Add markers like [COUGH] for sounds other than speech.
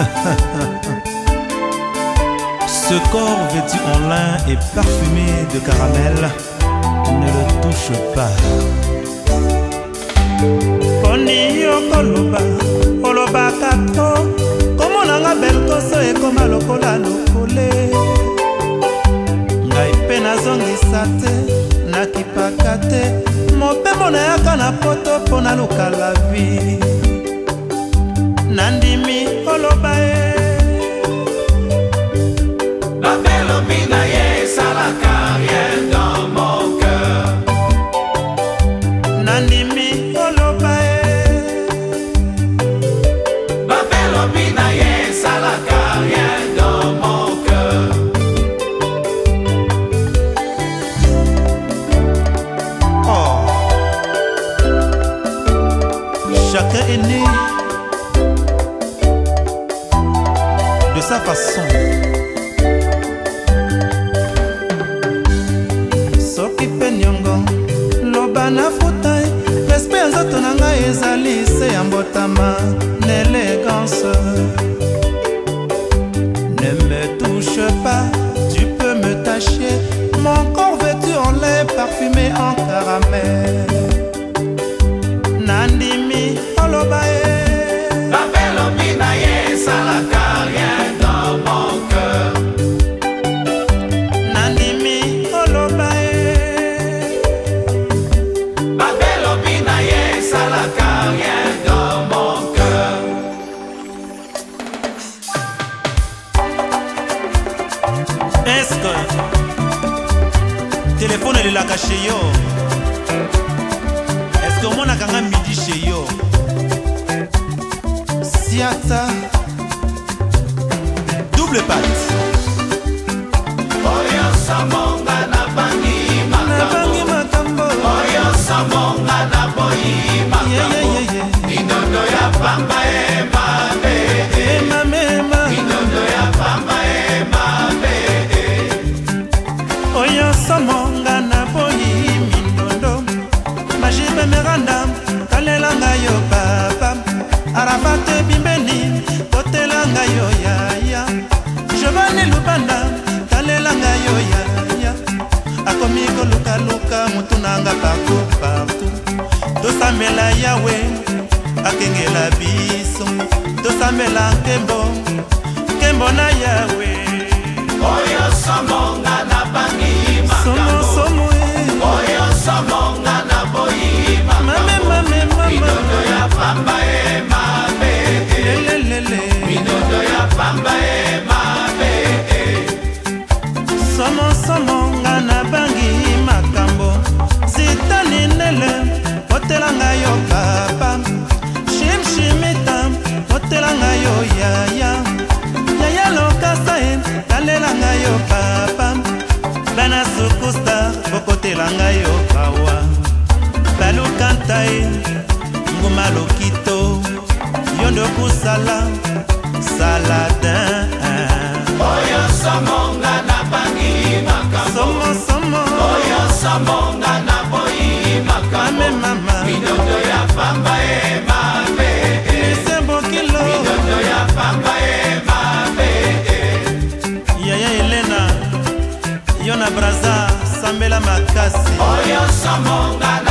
[LAUGHS] Ce corps vêtu en lin et parfumé de caramel ne le touche pas. poni okoloba olobaka to komonanga belkoso ekoma lokola lokole ngai mpe nazongisa te nakipaka te mopemo nayaka na poto mpo na lukalavi nandimi koloba ye bafelomi na ye esalaka rien dans mon cœur nandimi koloba ye bafelomi na ye esalaka rien dans mon cœur oh. Chacun est né sa façon soki mpe niongo loba nafuta e, respe ya nzoto na ngai ezali se ya mbotama na elegance ne me touche pas tu peux me tacher mon corps vêtu en lait parfumé en caramel nandimi oloba ye eske telefone elelaka she yo eske omonaka nga midi she yo siata double pat nyonso monga na boni mindondo majibe meranda kalelanga yo papa arabate bimbeni kotelanga yo yaya jovane lubanda kalelanga yo yaya akomi kolukaluka motunanga pako partout tosambela yawe akengela biso tosambela nkembo nkembo na yawe oyo somonga na bangi somo somo oyo somo eh. sukustar bokotela ngai yo kawa balukantae nguma lokito yo ndokosala saladin oyo Olha essa mão da